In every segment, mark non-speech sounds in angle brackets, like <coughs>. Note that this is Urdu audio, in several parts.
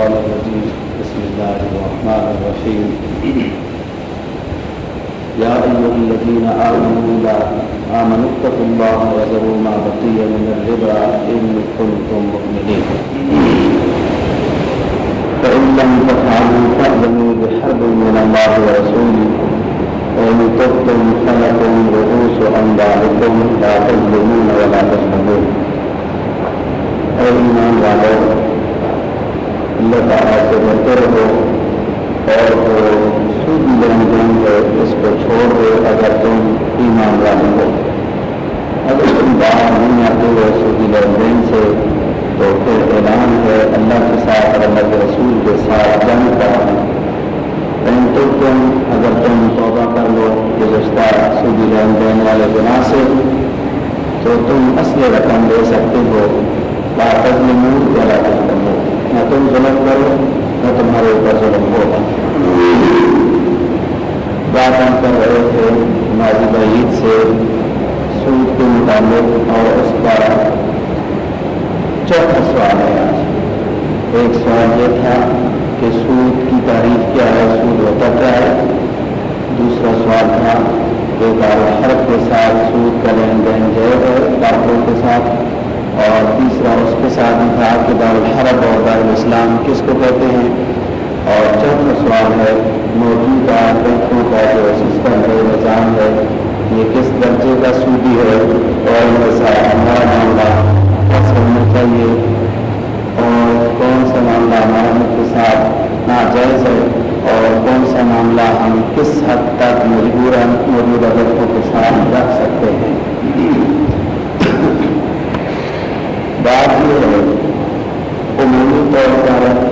الشيطان الرجيم. بسم الله الرحمن الرحيم. يا أيها الذين آمنوا لا آمنوا اتقوا الله وذروا ما بقي من الربا إن كنتم مؤمنين. فإن لم تفعلوا فأذنوا بحرب من الله ورسوله. وإن تبتم فلكم رؤوس أموالكم لا تظلمون ولا تظلمون. ایمان والو اللہ تعالیٰ سے ڈرتے رہو اور سود لین دین ہے اس کو چھوڑ دو اگر تم ایمان والے ہو۔ اگر تم باہر نہیں آتے ہو سودی لین دین سے، تو پھر اعلان ہے اللہ کے ساتھ اور اللہ کے رسول کے ساتھ جنگ کا یعنی تو تم، اگر تم توبہ کر لو گزشتہ سودی لین دین والے گناہ سے، تو تم اصل رقم دے سکتے ہو۔ باقت منہ والا نہ تم ظلم کرو، نہ تمہارے اوپر ظلم ہوگا۔ بات ہم کر رہے تھے ماضی بعید سے، سود کے متعلق اور اس کا چوتھا سوال ہے۔ آج ایک سوال یہ تھا کہ سود کی تعریف کیا ہے، سود ہوتا کیا ہے؟ دوسرا سوال تھا کہ دار حرف کے ساتھ سود کا لین دین جائز ہے ڈاکٹروں کے ساتھ اور تیسرا، اس کے ساتھ تھا کہ دارالحرب اور دارالاسلام کس کو کہتے ہیں؟ اور چوتھا سوال ہے، موجودہ بینکوں کا جو سسٹم ہے، نظام ہے، یہ کس درجے کا سودی ہے؟ اور ایسا ہمارا معاملہ کیسے ہونا چاہیے؟ اور کون سا معاملہ ہمارے کے ساتھ ناجائز ہے؟ اور کون سا معاملہ ہم کس حد تک مجبور موجودہ بینکوں کے ساتھ رکھ سکتے ہیں؟ بات یہ ہے، عمومی طور پر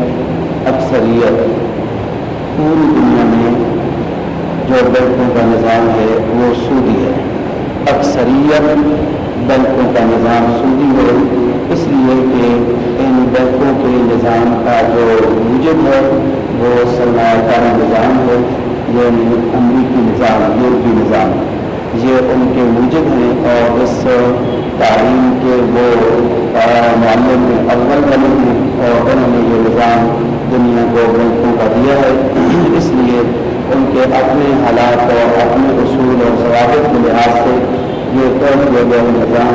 اکثریت پوری دنیا میں جو بینکوں کا نظام ہے، وہ سودی ہے۔ اکثریت بینکوں کا نظام سودی ہے، اس لیے کہ ان بینکوں کے نظام کا جو موجب ہے، وہ سرمایہ کاری نظام ہے یعنی امریکی نظام، یورپی نظام۔ یہ ان کے موجب ہیں اور اس تعلیم کے وہ معاملے میں اول بنے ہیں اور انہوں نے یہ نظام دنیا کو بینکوں کا دیا ہے۔ اس لیے ان کے اپنے حالات اور اپنے اصول اور ضوابط کے لحاظ سے یہ طے کیا گیا نظام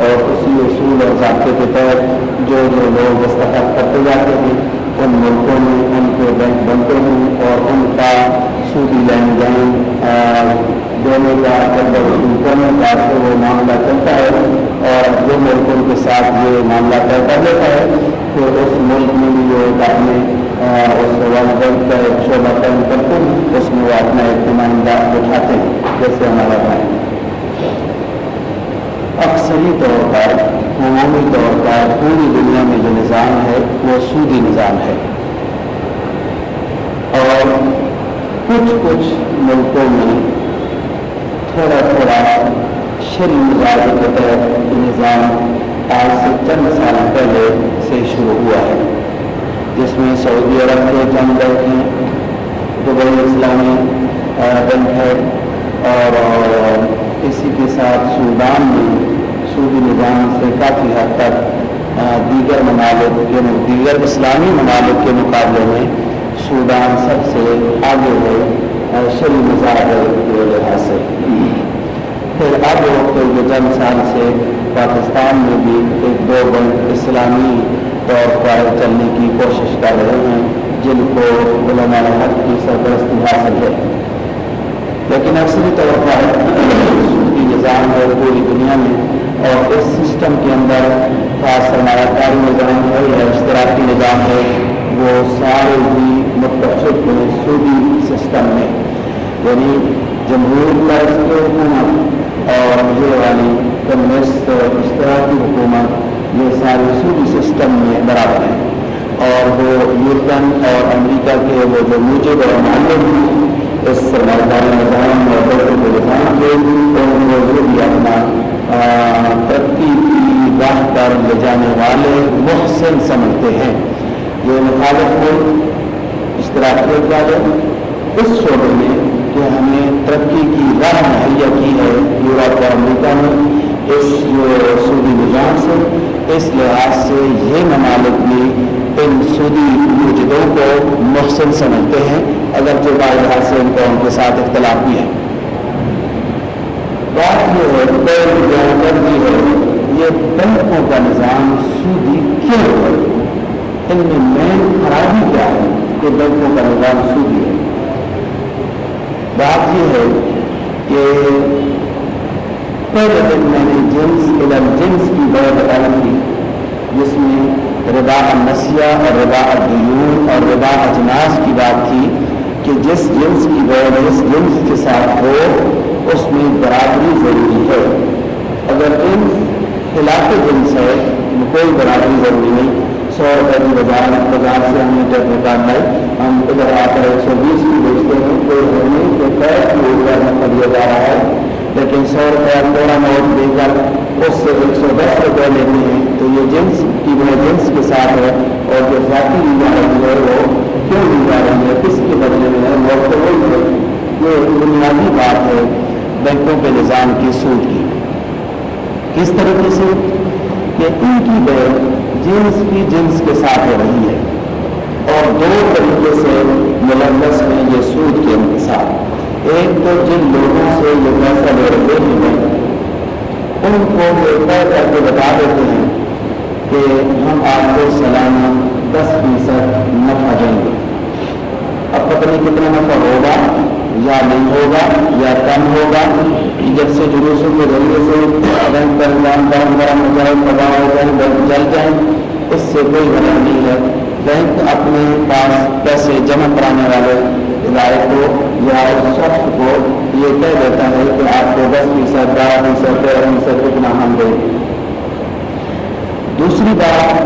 اور اسی اصول اور ضابطے کے تحت جو جو لوگ دستخط کرتے جاتے ہیں ان ملکوں میں، ان کے بینک بنتے ہیں اور ان کا سودی لین دین دینے کا کرنے کا تو وہ معاملہ چلتا ہے اور جو ملک ان کے ساتھ یہ معاملہ طے کر لیتا ہے تو اس ملک میں بھی جو ایک اپنے اس ورلڈ بینک کا ایک شعبہ قائم کرتے ہیں، اس میں وہ اپنا ایک نمائندہ اٹھاتے ہیں، جیسے ہمارا بھائی۔ اکثری طور پر عمومی طور پر پوری دنیا میں جو نظام ہے، وہ سودی نظام ہے۔ اور کچھ کچھ ملکوں میں تھوڑا تھوڑا شری مظاہرے کے تحت نظام آج سے چند سال پہلے سے شروع ہوا ہے، جس میں سعودی عرب کے چند بینک ہیں، دبئی اسلامی بینک ہے، اور اسی کے ساتھ سودان میں سودی نظام سے کافی حد تک دیگر ممالک کے دیگر اسلامی ممالک کے مقابلے میں سودان سب سے آگے ہے شری مظاہرے کے لحاظ سے۔ پھر اب یہ چند سال سے پاکستان میں بھی ایک دو بینک اسلامی طور پر چلنے کی کوشش کر رہے ہیں، جن کو علماء حق کی سرپرستی حاصل ہے۔ لیکن اکثری طور پر سودی نظام ہے، پوری دنیا میں اور اس سسٹم کے اندر خاص سرمایہ کاری نظام ہے یا اشتراکی نظام ہے، وہ سارے ہی متفق ہیں سودی سسٹم میں۔ یعنی جمہور طرز کے حکومت اور یہ والی کمیونسٹ اشتراکی حکومت، یہ سارے سودی سسٹم میں برابر ہیں۔ اور وہ یورپن اور امریکہ کے وہ جو موجود اور معلوم ہیں، اس سرمایہ کاری نظام اور کے نظام کے ان کو بھی اپنا ترقی کی راہ پر لے جانے والے محسن سمجھتے ہیں۔ یہ مخالف ملک اشتراکیت والے اس شعبے میں کہ ہمیں ترقی کی راہ مہیا کی ہے۔ یورپ اور امریکہ میں اس سودی نظام سے، اس لحاظ سے یہ ممالک بھی ان سودی موجودوں کو محسن سمجھتے ہیں۔ اگر جو بار سے ان کو ان کے ساتھ اختلاف بھی ہے۔ بات یہ ہے کر بھی ہے یہ بینکوں کا نظام سودی کیوں ہے ان میں مین خرابی کیا ہے کہ بینکوں کا نظام سودی ہے؟ بات یہ ہے کہ پہلے دن میں نے جنس علم جنس کی بڑے بتائی تھی، جس میں ربا نسیہ اور ربا دیون اور ربا اجناس کی بات تھی کہ جس جنس کی بہت جس جنس کے ساتھ ہو اس میں برابری ضروری ہے۔ اگر جنس خلاف جنس ہے تو کوئی برابری ضروری نہیں۔ سو روپئے کی بازار بازار سے ہم نے جب نکال لائے، ہم ادھر آ کر ایک سو بیس کی بیچتے ہیں۔ کوئی نہیں کہ طے کی روزگار میں دیا جا رہا ہے، لیکن سو روپیہ تھوڑا نوٹ دے کر اس سے ایک سو دس روپئے لیتے ہیں۔ تو یہ جنس کی وہ جنس کے ساتھ ہے، اور جو ذاتی لی جا رہی ہے وہ کیوں لی جا رہی ہے کس کے بدلے میں ہے؟ وہ تو وہی ہے۔ یہ بنیادی بات ہے۔ بینکوں کے نظام کی سود کی۔ کس طریقے سے؟ کہ ان کی بینک جنس کی جنس کے ساتھ ہو رہی ہے۔ اور دو طریقے سے ملوث ہیں یہ سود کے ساتھ ایک تو جن لوگوں سے یہ پیسہ لے رہے ہیں، ان کو یہ طے کر کے بتا دیتے ہیں کہ ہم آپ کو سالانہ دس فیصد نفع دیں گے۔ اب پتہ نہیں کتنا نفع ہوگا؟ یا نہیں ہوگا یا کم ہوگا، جب سے جلوسوں کے ذریعے سے بینک کا نظام گرم گرم ہو جائے تباہ ہو جائے بینک جل جائیں، اس سے کوئی غلط نہیں ہے۔ بینک اپنے پاس پیسے جمع کرانے والے ادارے کو یا اس شخص کو یہ کہہ دیتا ہے کہ آپ کو دس فیصد، بارہ فیصد، تیرہ فیصد کتنا ہم دیں۔ دوسری بات،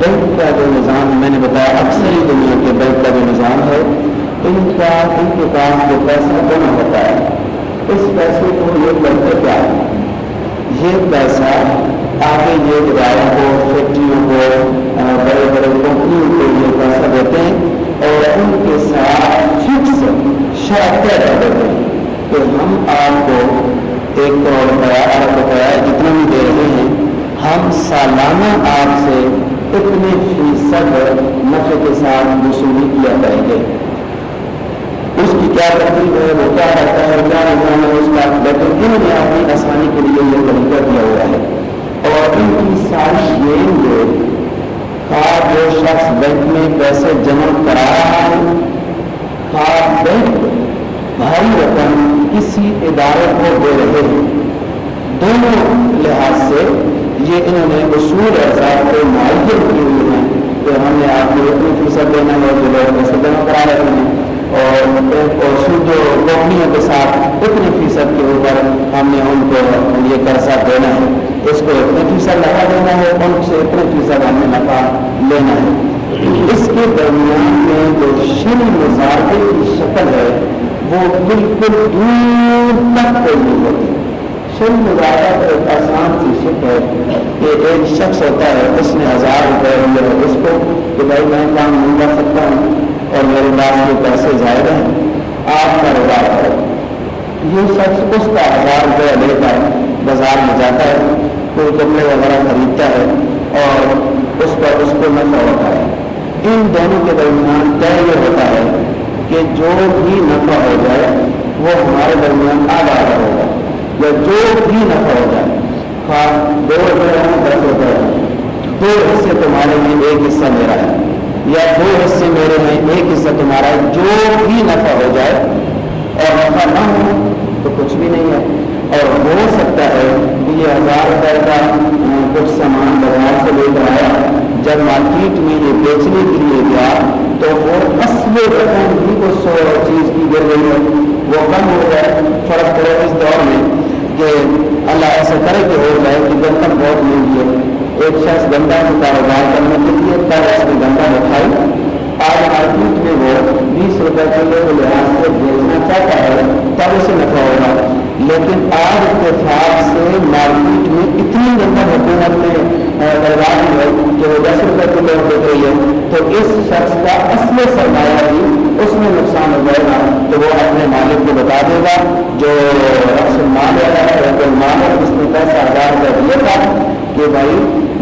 بینک کا جو نظام میں نے بتایا، اکثر ہی دنیا کے بینک کا جو نظام ہے ان کا ان کے پاس جو پیسہ جمع ہوتا ہے، اس پیسے کو یہ کرتے کیا ہے یہ پیسہ آگے یہ اداروں کو، فیکٹریوں کو بڑے بڑے کمپنیوں کو یہ پیسہ دیتے ہیں اور ان کے ساتھ فکس شرط طے کر دیتے ہیں کہ ہم آپ کو ایک کروڑ روپیہ ارب روپیہ جتنا بھی دے رہے ہیں، ہم سالانہ آپ سے اتنے فیصد نفے کے ساتھ وصولی کیا کریں گے۔ اس کی کیا ترتیب ہے، وہ کیا کرتا ہے، کیا نظام ہے، اس کا لیکن انہوں نے اپنی آسانی کے لیے یہ طریقہ دیا ہوا ہے؟ اور ان کی ساری گیم جو خواہ جو شخص بینک میں پیسے جمع کرا رہا ہے خواہ بینک بھاری رقم کسی ادارے کو دے رہے ہیں۔ دونوں لحاظ سے یہ انہوں نے اصول احساس کو معاہدے کیے ہوئے ہیں کہ ہم نے آپ کو اتنی فیصد دینا ہے جو لوگ پیسے جمع کرا رہے ہیں اور مطلب سود کمپنیوں کے ساتھ اتنے فیصد کے اوپر ہم نے ان کو یہ قرضہ دینا ہے۔ اس کو اتنے فیصد نفع دینا ہے، ان سے اتنے فیصد ہم نے نفع لینا ہے۔ اس کے درمیان میں جو شل مظاہرے کی شکل ہے، وہ بالکل دور تک کوئی نہیں ہوتی شل مظاہرہ ایک آسان سی شکل ہے کہ ایک شخص ہوتا ہے، اس نے ہزار روپئے لیے اس کو کہ بھائی میں کام نہیں کر سکتا ہوں۔ اور میرے پاس جو پیسے زائد ہیں، آپ کا روزگار کرو۔ یہ شخص اس کا ہزار روپیہ لے کر بازار میں جاتا ہے، کوئی کپڑے وغیرہ خریدتا ہے اور اس پر اس کو نفع ہوتا ہے۔ ان دونوں کے درمیان طے یہ ہوتا ہے کہ جو بھی نفع ہو جائے، وہ ہمارے درمیان آدھا ہوگا یا جو بھی نفع ہو جائے خاص دو روپئے دس روپئے دو حصے تمہارے لیے ایک حصہ میرا ہے۔ یا دو حصے میرے ہیں ایک حصہ تمہارا ہے، جو بھی نفع ہو جائے اور نفع نہ ہو تو کچھ بھی نہیں ہے۔ اور ہو سکتا ہے کہ یہ ہزار روپئے کا کچھ سامان بازار سے لے کر آیا، جب مارکیٹ میں یہ بیچنے کے لیے گیا تو وہ اصل رقم بھی کچھ سو چیز کی گر گئی ہے۔ وہ کم ہو جائے فرق پڑے اس دور میں کہ اللہ ایسا کرے کہ ہو جائے کہ برتن بہت مہنگی ہے۔ ایک شخص گندا کا کاروبار کرنے کے لیے تب اس نے گندا اٹھائی آج مارکیٹ میں وہ بیس روپے کلو کے لحاظ سے بیچنا چاہتا ہے، تب اسے نفع ہوگا۔ لیکن آج اتفاق سے مارکیٹ میں اتنی نمبر حکومت نے برباد ہے کہ وہ دس روپے کلو بیچ رہی ہے۔ تو اس شخص کا اصل سرمایہ بھی اس میں نقصان ہو جائے گا، تو وہ اپنے مالک کو بتا دے گا جو اکثر مال ہے مال ہے، اس نے پیسہ ہزار روپئے دیا تھا کہ بھائی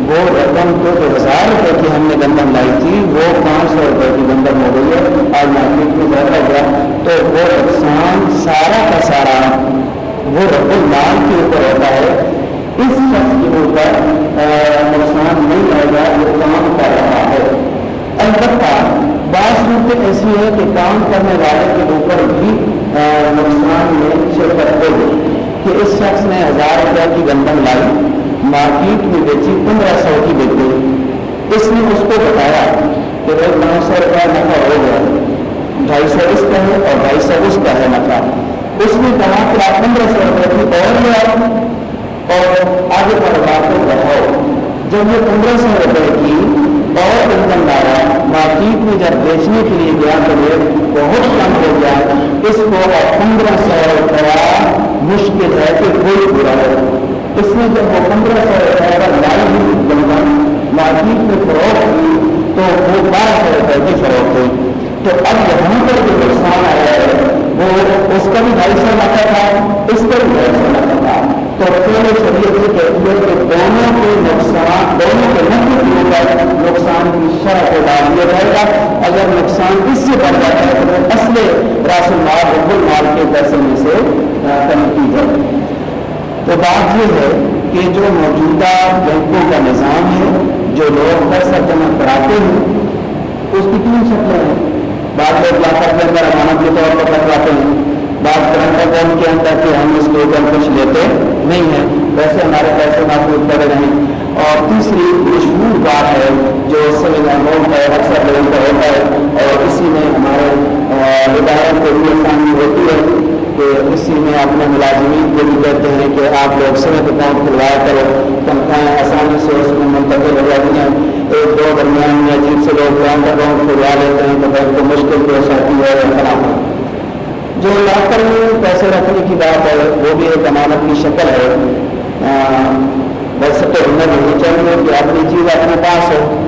وہ رقم تو ہزار روپے کی ہم نے گندم لائی تھی، وہ پانچ سو روپے کی گندم ہو گئی ہے اور مارکیٹ میں زیادہ گیا تو وہ نقصان سارا کا سارا وہ رب المال کے اوپر ہوتا ہے۔ اس شخص کے اوپر نقصان نہیں آئے گا، وہ کام کر رہا ہے۔ البتہ بعض صورتیں ایسی ہے کہ کام کرنے والے کے اوپر بھی نقصان میں شرکت ہو کہ اس شخص نے ہزار روپئے کی گندم لائی، مارکیٹ میں بیچی، پندرہ سو کی بیچ گئی۔ اس نے اس کو بتایا کہ بھائی پانچ سو روپئے نفع ہو گیا۔ ڈھائی سو اس کا ہے اور ڈھائی سو اس کا ہے نفع۔ اس نے کہا کہ آپ پندرہ سو روپئے کی اور لے آؤ اور آگے پر بات کو بڑھاؤ جب یہ پندرہ سو روپئے کی اور انکم لایا مارکیٹ میں جب بیچنے کے لیے گیا تو یہ بہت کم ہو گیا۔ اس کو پندرہ سو روپیہ مشکل ہے کہ کوئی پورا ہے اس نے جب وہ پندرہ سو روپئے کا لائی ہوئی گندم مارکیٹ میں فروخت کی تو وہ بارہ سو روپئے کی فروخت ہوئی۔ تو اب یہاں پر جو نقصان آیا ہے، وہ اس کا بھی ڈھائی سو لاکھا تھا، اس کا بھی ڈھائی سو لاکھا تھا۔ تو پہلے شریعت سے کہتی ہے کہ کے جو موجودہ بینکوں کا نظام ہے، جو لوگ پیسہ جمع کراتے ہیں، اس کی تین شکلیں ہیں۔ بعض لوگ لاکر کے اندر امانت کے طور پر رکھواتے ہیں بات کرنٹ اکاؤنٹ کے اندر کہ ہم اس کے اوپر کچھ لیتے نہیں ہیں۔ ویسے ہمارے پیسے محفوظ کرے رہیں۔ اور تیسری مشہور بات ہے، جو سیونگ اماؤنٹ ہے، اکثر لوگوں کا ہوتا ہے، اور اسی میں ہمارے اداروں کو بھی آسانی ہوتی ہے۔ کہ اسی میں اپنے ملازمین کو بھی کہتے ہیں کہ آپ لوگ سیونگ اکاؤنٹ کھلوایا کرو۔ تنخواہیں آسانی سے اس میں منتقل ہو جاتی ہیں۔ ایک دو درمیان میں عجیب سے لوگ کرنٹ اکاؤنٹ کھلوا لیتے ہیں تو بینک کو مشکل پیش آتی ہے اور خراب جو لاکر میں پیسے رکھنے کی بات ہے، وہ بھی ایک امانت کی شکل ہے۔ ویسے تو ہمیں نہیں چاہیے کہ اپنی چیز اپنے پاس ہو،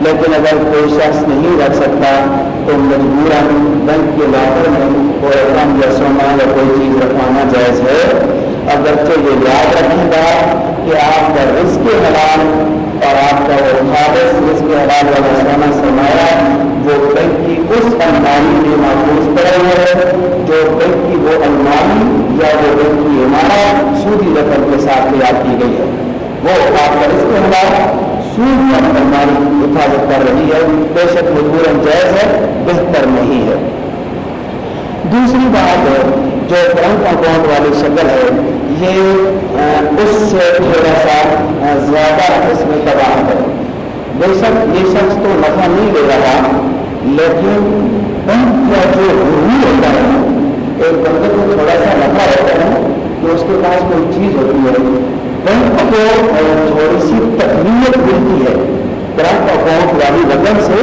لیکن اگر کوئی شخص نہیں رکھ سکتا تو مجبور بینک کے لاکر میں کوئی رقم یا سونا یا کوئی چیز رکھوانا جائز ہے۔ اگرچہ یہ یاد رکھے گا کہ آپ کا رزق حلال اور آپ کا وہ خالص رزق حلال والا سونا سرمایہ وہ بینک کی اس المانی میں محفوظ پڑے ہوئے ہے، جو بینک کی وہ المانی یا وہ بینک کی عمارت سودی رقم کے ساتھ تیار کی گئی ہے۔ وہ آپ کا اس کے خلاف سود پر المانی حفاظت کر رہی ہے، بے شک مجبور جائز ہے، بہتر نہیں ہے۔ دوسری بات جو کرنٹ اکاؤنٹ والی شکل ہے، یہ اس سے تھوڑا سا زیادہ اس میں تباہ ہے۔ بے شک یہ شخص تو نفع نہیں لے رہا، لیکن بینک کا جو روح ہوتا ہے، ایک بندے کو تھوڑا سا نفع ہوتا ہے کہ اس کے پاس کوئی چیز ہوتی ہے۔ بینک کو تھوڑی سی تکمیت ملتی ہے کرنٹ اکاؤنٹ والی رقم سے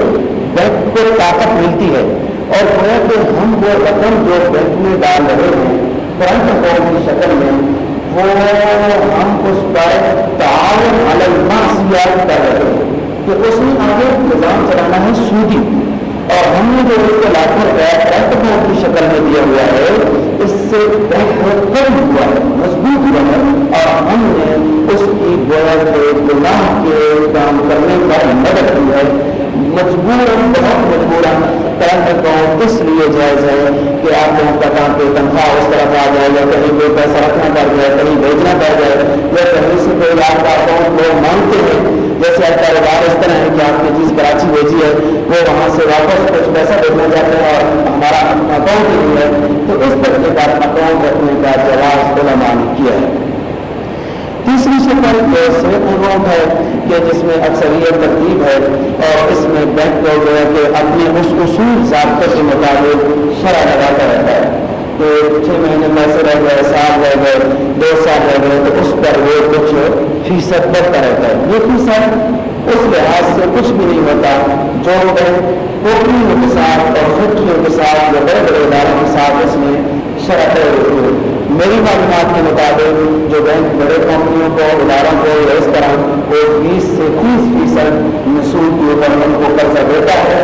بینک کو طاقت ملتی ہے اور گویا کہ ہم وہ رقم جو بینک میں ڈال رہے ہیں کرنٹ اکاؤنٹ کی شکل میں وہ ہم اس پر تعاون علی الماسیات کر رہے ہیں کہ اس نے آگے نظام چلانا ہے سودی اور ہم نے جو اس کو لاکھ روپیہ بینک اکاؤنٹ کی شکل میں دیا ہوا ہے۔ اس سے بینک کم ہوا ہے۔ مضبوط ہے اور ہم نے اس کی گویا کے گناہ کے کام کرنے کا مدد کی ہے۔ مجبور بہت مجبور کرنٹ اکاؤنٹ اس لیے جائز ہے کہ آپ لوگوں کا کام پہ تنخواہ اس طرح آ جائے یا کہیں کوئی پیسہ رکھنا پڑ جائے، کہیں بھیجنا پڑ جائے، یا کہیں سے کوئی آپ کا اکاؤنٹ لوگ مانگتے ہیں۔ جیسے آپ کاروبار اس طرح ہے کہ آپ نے چیز کراچی بھیجی ہے، وہ وہاں سے واپس کچھ پیسہ بھیجنا چاہتے ہیں اور ہمارا اکاؤنٹ نہیں ہے۔ تو اس طرح کا اکاؤنٹ رکھنے کا جواز علماء نے کیا ہے۔ تیسری شکل جو صحت اکاؤنٹ ہے کہ جس میں اکثریت ترتیب ہے اور اس میں بینک کو جو ہے کہ اپنے اس اصول ضابطے کے مطابق شرح لگاتا رہتا ہے۔ کہ چھ مہینے پیسے رہ گئے، سال رہ گئے، دو سال رہ گئے، تو اس پر وہ کچھ فیصد بڑھتا رہتا ہے۔ یہ فیصد اس لحاظ سے کچھ بھی نہیں ہوتا۔ جو بینک کمپنیوں کے ساتھ اور فیکٹریوں کے ساتھ یا بڑے بڑے اداروں کے ساتھ اس میں شرح ہوتی ہے میری معلومات کے مطابق جو بینک بڑے کمپنیوں کو اداروں کو اس طرح وہ بیس سے تیس فیصد مسود کے اوپر ان کو قرضہ دیتا ہے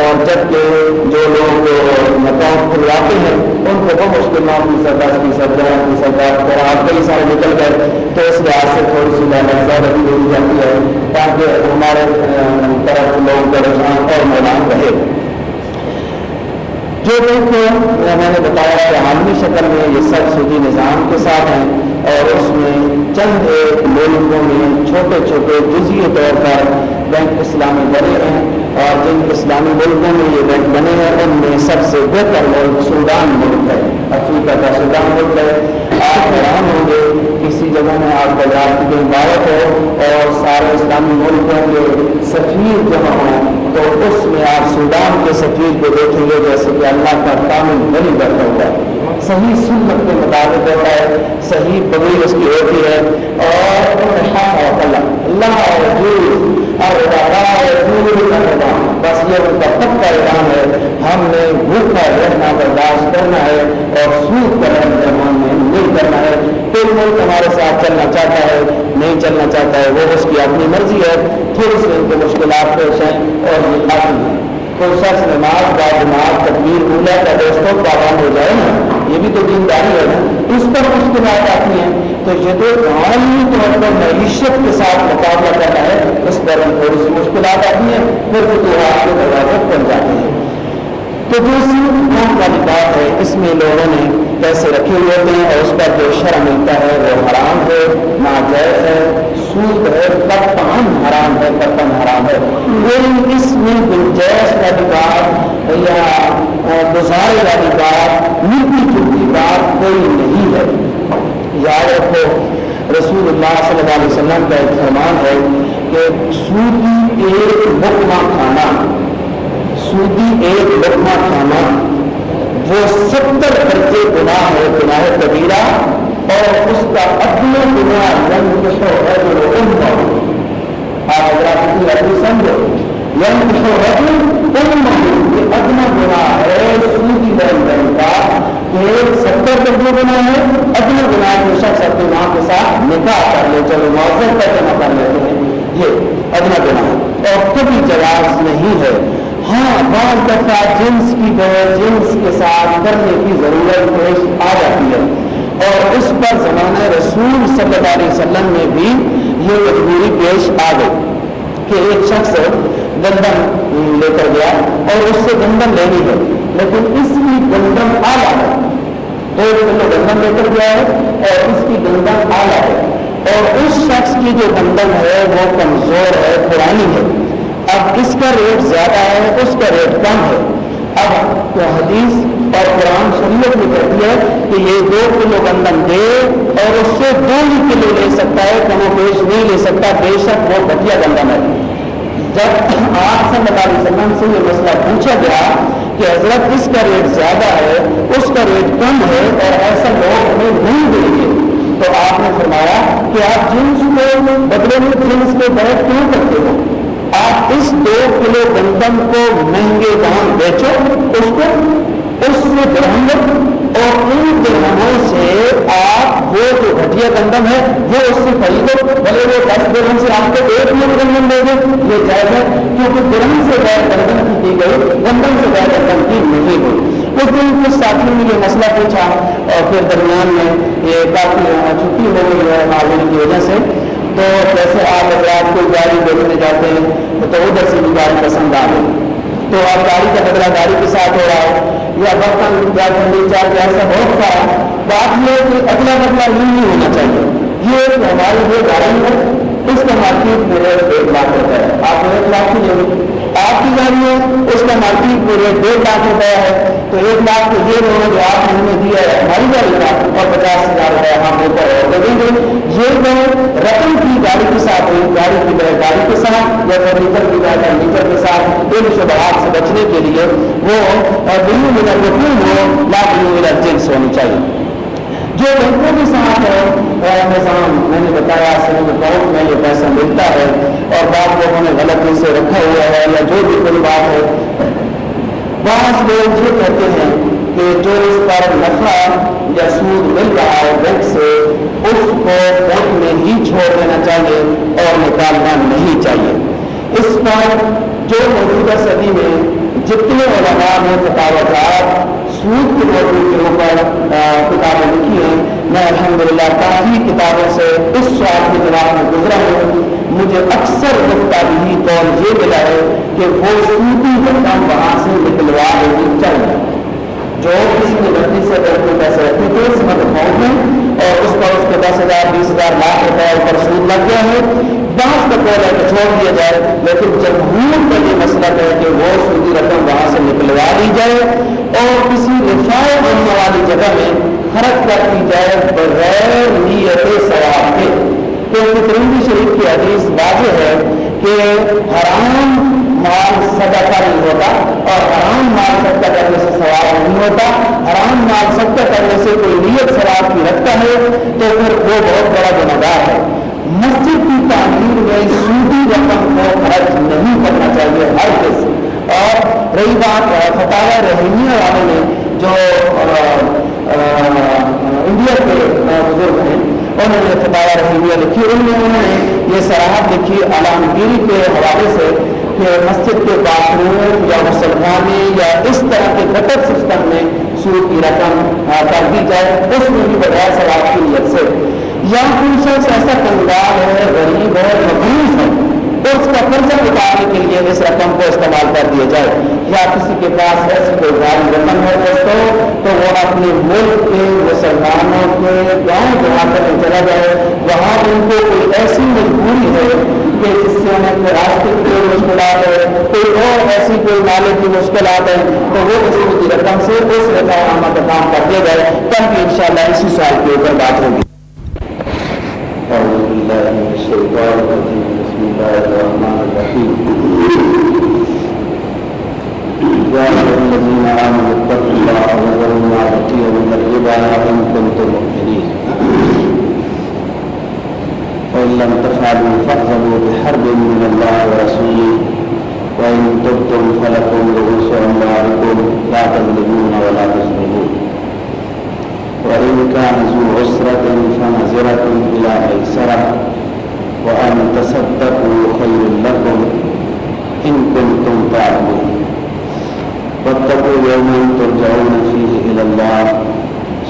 اور جبکہ جو لوگ اکاؤنٹ کھلواتے ہیں، ان کو بہت مشکل نو فیصد دس فیصد گیارہ فیصد اور آپ کئی سارے نکل گئے تو اس لحاظ سے تھوڑی سی زیادہ دی جاتی ہے تاکہ ہمارے طرف لوگوں کا رجحان اور میدان رہے جو لوگ میں نے بتایا کہ عالمی شکل میں یہ سب سودی نظام کے ساتھ ہیں اور اس میں چند ایک ملکوں میں چھوٹے چھوٹے جزی طور پر بینک اسلامی بنے ہیں اور جن اسلامی ملکوں میں یہ بینک بنے ہیں، ان میں سب سے بہتر ملک سودان ملک ہے، افریقہ کا سودان ملک ہے۔ آپ حیران ہوں گے کسی جگہ میں آپ بازار کی کوئی عبارت ہو اور سارے اسلامی ملکوں کے سفیر جمع ہوں تو اس میں آپ سودان کے سفیر کو دیکھیں گے جیسے کہ اللہ کا کامل بنی بیٹھا ہوا ہے۔ صحیح سنت کے مطابق ہوتا ہے، صحیح بغی اس کی ہوتی ہے۔ اور اللہ بس یہ ان کا پکا اعلان ہے۔ ہم نے بھوکا رہنا، برداشت کرنا ہے اور سود کا رہنا نہیں کرنا ہے۔ کوئی ملک ہمارے ساتھ چلنا چاہتا ہے، نہیں چلنا چاہتا ہے، وہ اس کی اپنی مرضی ہے۔ تھوڑی سی ان کو مشکلات پیش ہیں اور یہ کافی ہے کوئی شخص نماز با جماعت تقبیر اولا کا دوستوں پابند ہو جائے نا، یہ بھی تو دینداری ہے نا۔ اس پر مشکلات آتی ہیں۔ تو یہ تو عالمی طور پر معیشت کے ساتھ مقابلہ کرنا ہے۔ اس پر تھوڑی سی مشکلات آتی ہیں۔ پھر تو آپ کے دروازے بن جاتے ہیں۔ تو دوسری نام والی بات ہے، اس میں لوگوں نے پیسے رکھے ہوئے ہوتے ہیں اور اس پر جو شرح ملتا ہے، وہ حرام ہے، ناجائز ہے، سود ہے کپتان حرام ہے کپتن حرام ہے۔ لیکن اس میں گنجائش والی بات یا گزارے والی بات ملتی جلتی بات کوئی نہیں ہے۔ یاد رکھو، رسول اللہ صلی اللہ علیہ وسلم کا ایک فرمان ہے کہ سودی ایک مکمہ کھانا سودی ایک لکما کھانا وہ ستر درجے گناہ ہے، گناہ کبیرہ، اور اس کا اپنا گناہ رنگ کشو ہے جو آپ اگر آپ کی حضرات سمجھو رنگ کشو ہے یہ ادنا گناہ ہے سودی لین دین کا، کہ ستر درجے گناہ ہے ادنا گناہ جو شخص اپنی ماں کے ساتھ نکاح کر لے، چلو معذر کا جمع کر لیتے ہیں، یہ ادنا گناہ ہے۔ اور کبھی جواز نہیں ہے۔ ہاں بعض دفعہ جنس کی بہت جنس کے ساتھ کرنے کی ضرورت پیش آ جاتی ہے۔ اور اس پر زمانہ رسول صلی اللہ علیہ وسلم میں بھی یہ مجبوری پیش آ گئی کہ ایک شخص گندم لے کر گیا اور اس سے گندم لینی ہے۔ لیکن اس کی گندم آلہ ہے۔ دو کلو گندم لے کر گیا ہے اور اس کی گندم آلہ ہے۔ اور اس شخص کی جو گندم ہے، وہ کمزور ہے، پرانی ہے۔ اب اس کا ریٹ زیادہ ہے، اس کا ریٹ کم ہے۔ اب تو حدیث اور قرآن شریعت میں کہتی ہے کہ یہ دو کلو گندم دے اور اس سے دو ہی کلو لے سکتا ہے، کم و بیش نہیں لے سکتا، بے شک وہ گھٹیا گندم ہے۔ جب آپ سے علیہ وسلم سے یہ مسئلہ پوچھا گیا کہ حضرت اس کا ریٹ زیادہ ہے، اس کا ریٹ کم ہے اور ایسا لوگ ہمیں نہیں دیں گے، تو آپ نے فرمایا کہ آپ جنس کو بدلے میں جنس کے بہت کیوں کرتے ہو؟ آپ اس دو کلو گندم کو مہنگے دام بیچو، اس کو، اس سے درہم اور ان درہموں سے آپ وہ جو گھٹیا گندم ہے، وہ اس سے خریدو، بھلے وہ دس درہم سے آپ کو ایک کلو گندم دے دے یہ جائز ہے، کیونکہ درہم سے غیر گندم کی کی گئی، گندم سے غیر گندم کی نہیں ہوئی۔ اس دن کچھ ساتھیوں نے یہ مسئلہ پوچھا، اور پھر درمیان میں یہ کافی چھٹی ہو گئی ہے، معلوم کی وجہ سے۔ تو جیسے آپ اگر کوئی گاڑی دیکھنے جاتے ہیں، تو ادھر سے بھی گاڑی پسند آ گئی۔ تو آپ گاڑی کا بدلا گاڑی کے ساتھ ہو رہا ہے، یا برتن یا ٹھنڈی چار ایسا بہت سارا بات یہ کہ اگلا بدلا یوں نہیں ہونا چاہیے۔ یہ ایک ہماری جو گاڑی ہے، اس کا مارکیٹ میں ایک لاکھ روپئے ہے۔ آپ ایک لاکھ کی لیں آپ کی گاڑی ہے، اس کا مارکیٹ میں ریٹ ڈیڑھ لاکھ روپیہ ہے تو ایک لاکھ تو یہ لوگ جو آپ نے ہمیں دیا ہے، ہماری گاڑی کا اور پچاس ہزار روپیہ ہم اوپر اور دیں گے۔ یہ جو رقم کی گاڑی کے ساتھ گاڑی کی بڑے گاڑی کے ساتھ یا فرنیچر کی گاڑی فرنیچر کے ساتھ ان شبہات سے بچنے کے لیے وہ بلو ملر یقین ہو، لا بلو ملر جنس ہونی چاہیے۔ جو بینکوں کے ساتھ نظام میں نے بتایا سنگ اکاؤنٹ میں یہ پیسہ ملتا ہے۔ اور بعض لوگوں نے غلطی سے رکھا ہوا ہے یا جو بھی کوئی بات ہے۔ بعض لوگ یہ کہتے ہیں کہ جو اس پر نفع یا سود مل رہا ہے بینک سے، اس کو بینک میں ہی چھوڑ دینا چاہیے اور نکالنا نہیں چاہیے۔ اس پر جو موجودہ صدی میں جتنے علماء نے فتاوت سود کے موضوع کے اوپر کتابیں لکھی ہیں۔ میں الحمدللہ کافی کتابوں سے اس سوال کے جواب میں گزرا ہوں۔ مجھے اکثر گفتہ بھی طور یہ ملا ہے کہ وہ سودی رقم وہاں سے نکلوا لینی چاہیے جو کسی نے غلطی سے اگر کوئی پیسے رکھے تھے سمجھ اکاؤنٹ میں اور اس پر اس کو دس ہزار، بیس ہزار لاکھ روپئے اوپر سود لگ گیا ہے بعض کا کال ہے کہ چھوڑ دیا جائے، لیکن جمہور کا یہ مسئلہ ہے کہ وہ سودی رقم وہاں سے نکلوا دی جائے اور کسی رفاع بننے والی جگہ میں خرچ کر دی جائے بغیر نیت ثواب کے کیونکہ ترنگی شریف کی حدیث واضح ہے کہ حرام مال صدقہ نہیں ہوتا اور حرام مال صدقہ کرنے سے ثواب نہیں ہوتا۔ حرام مال صدقہ کرنے سے کوئی نیت ثواب کی رکھتا ہے تو پھر وہ بہت بڑا ذمہ ہے۔ مسجد کی تعمیر میں سودی رقم کو خرچ نہیں کرنا چاہیے، ہر کس اور رہی بات، فتح رحمیہ والے نے جو انڈیا کے بزرگ ہیں، انہوں نے فتح رحمیہ لکھی۔ ان میں انہوں نے یہ سراہد لکھی علامگیری کے حوالے سے کہ مسجد کے باتھ روم یا مسلمانی یا اس طرح کے بٹر سسٹم میں سود کی رقم کر دی جائے۔ اس میں بھی بغیر سواب کی نیت سے۔ یا کوئی شخص ایسا کنگال ہے، غریب ہے مقروض ہے، تو اس کا قرضہ اتارنے کے لیے اس رقم کو استعمال کر دیا جائے۔ یا کسی کے پاس ایسی کوئی بھاری رقم ہے دوستوں تو وہ اپنے ملک کے مسلمانوں کے گاؤں دیہات میں چلا جائے، وہاں ان کو کوئی ایسی مجبوری ہے کہ جس سے انہیں راستے کی کوئی مشکلات ہے، کوئی اور ایسی کوئی نالے کی مشکلات ہے تو وہ کسی کی رقم سے اس رقم کا کام کر دیا جائے، تب بھی ان شاء اللہ اسی سال کے اوپر بات ہوگی۔ بسم الله الرحمن الرحيم. يا أيها الذين آمنوا اتقوا الله وذروا ما بقي من الربا إن كنتم مؤمنين. وإن لم تفعلوا فاحذروا بحرب من الله ورسوله. وإن تبتم فلكم رؤوس أموالكم لا تظلمون ولا تظلمون. وإن كان ذو عسرة فنظرة إلى ميسرة وأن تصدقوا خير لكم إن كنتم تعلمون. واتقوا يوما ترجعون فيه إلى الله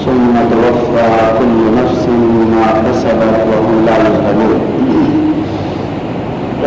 ثم توفى كل نفس ما كسبت وهم لا يظلمون.